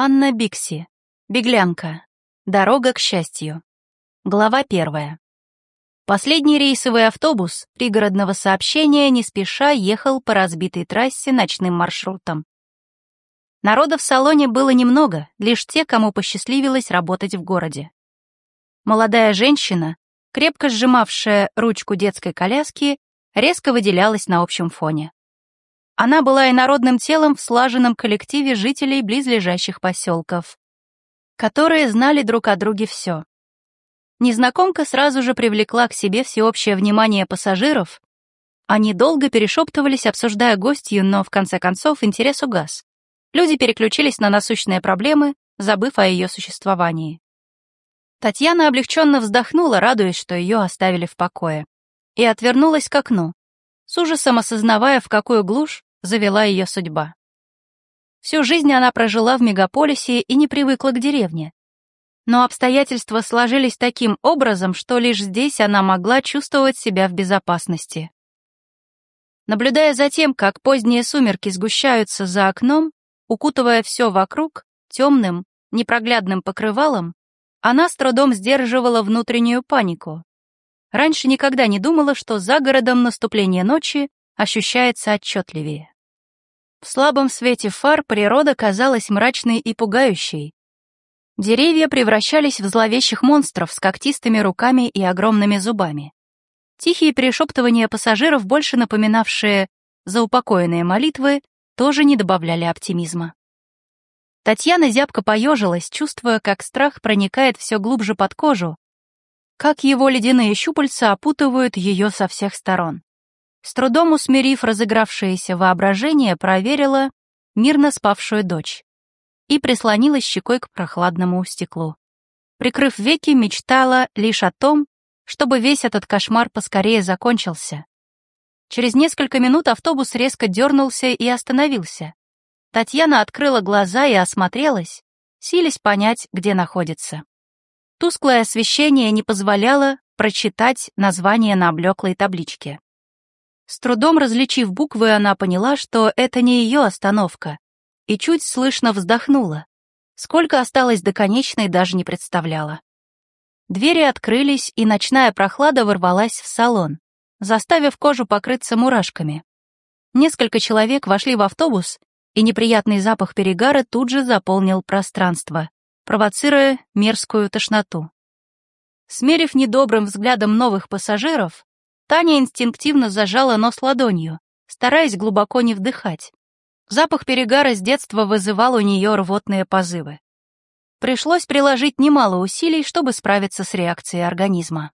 Анна Бикси. Беглянка. Дорога к счастью. Глава первая. Последний рейсовый автобус пригородного сообщения не спеша ехал по разбитой трассе ночным маршрутом. Народа в салоне было немного, лишь те, кому посчастливилось работать в городе. Молодая женщина, крепко сжимавшая ручку детской коляски, резко выделялась на общем фоне. Она была инородным телом в слаженном коллективе жителей близлежащих поселков, которые знали друг о друге все. Незнакомка сразу же привлекла к себе всеобщее внимание пассажиров. Они долго перешептывались, обсуждая гостью, но в конце концов интерес угас. Люди переключились на насущные проблемы, забыв о ее существовании. Татьяна облегченно вздохнула, радуясь, что ее оставили в покое, и отвернулась к окну, с ужасом осознавая, в какую глушь завела ее судьба. Всю жизнь она прожила в мегаполисе и не привыкла к деревне. Но обстоятельства сложились таким образом, что лишь здесь она могла чувствовать себя в безопасности. Наблюдая за тем, как поздние сумерки сгущаются за окном, укутывая все вокруг темным, непроглядным покрывалом, она с трудом сдерживала внутреннюю панику. Раньше никогда не думала, что за городом наступление ночи ощущается отчетливее. В слабом свете фар природа казалась мрачной и пугающей. Деревья превращались в зловещих монстров с когтистыми руками и огромными зубами. Тихие перешептывания пассажиров, больше напоминавшие заупокоенные молитвы, тоже не добавляли оптимизма. Татьяна зябко поежилась, чувствуя, как страх проникает все глубже под кожу, как его ледяные щупальца опутывают ее со всех сторон. С трудом усмирив разыгравшееся воображение, проверила мирно спавшую дочь и прислонилась щекой к прохладному стеклу. Прикрыв веки, мечтала лишь о том, чтобы весь этот кошмар поскорее закончился. Через несколько минут автобус резко дернулся и остановился. Татьяна открыла глаза и осмотрелась, силясь понять, где находится. Тусклое освещение не позволяло прочитать название на облеклой табличке. С трудом различив буквы, она поняла, что это не ее остановка, и чуть слышно вздохнула. Сколько осталось до конечной, даже не представляла. Двери открылись, и ночная прохлада ворвалась в салон, заставив кожу покрыться мурашками. Несколько человек вошли в автобус, и неприятный запах перегара тут же заполнил пространство, провоцируя мерзкую тошноту. Смерив недобрым взглядом новых пассажиров, Таня инстинктивно зажала нос ладонью, стараясь глубоко не вдыхать. Запах перегара с детства вызывал у нее рвотные позывы. Пришлось приложить немало усилий, чтобы справиться с реакцией организма.